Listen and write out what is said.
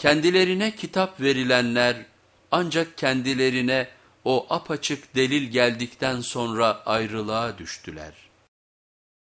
Kendilerine kitap verilenler ancak kendilerine o apaçık delil geldikten sonra ayrılığa düştüler.